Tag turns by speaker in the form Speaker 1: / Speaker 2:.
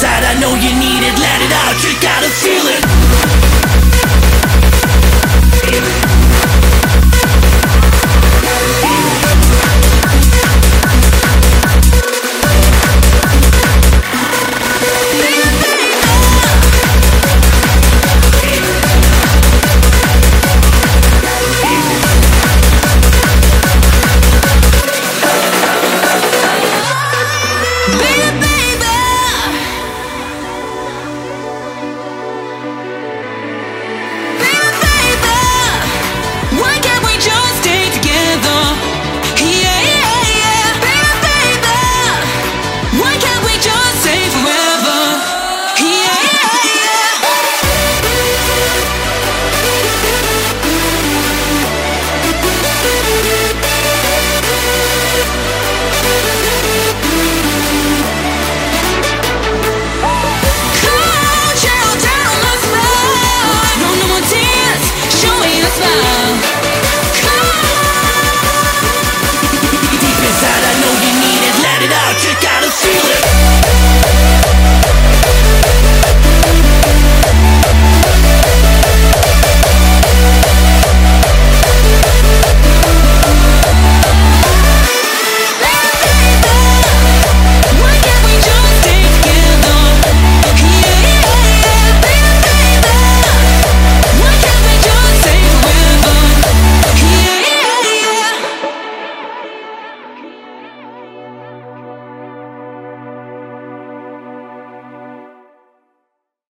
Speaker 1: inside, I know you need it. Let it out, you gotta feel it.